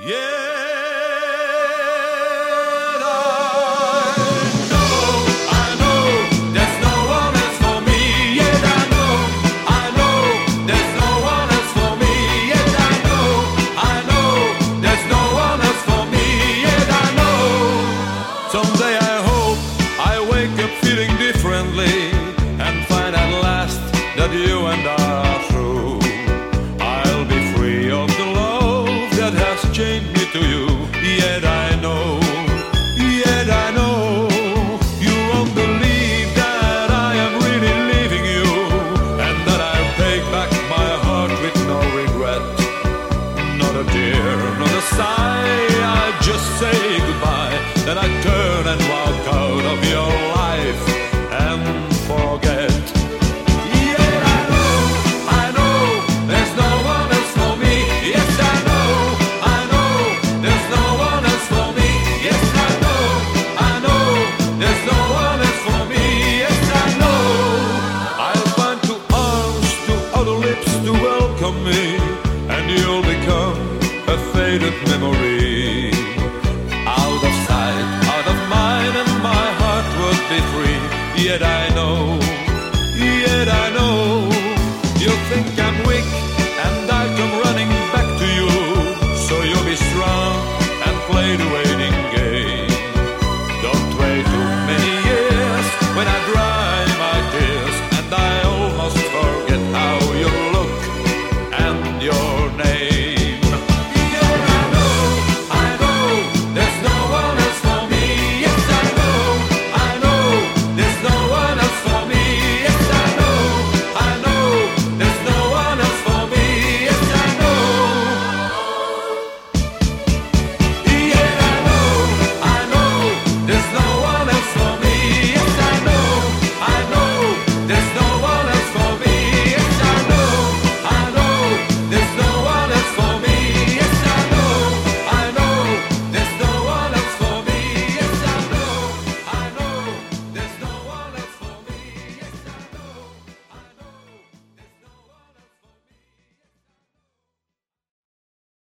Yeah. Then I turn and walk out of your life and forget. I know, I know, there's no one else for me. Yes, I know, I know, there's no one else for me. Yes, I know, I know, there's no one else for me. Yes, I know. I'll find two arms, two lips to welcome me, and you'll become a faded memory. I.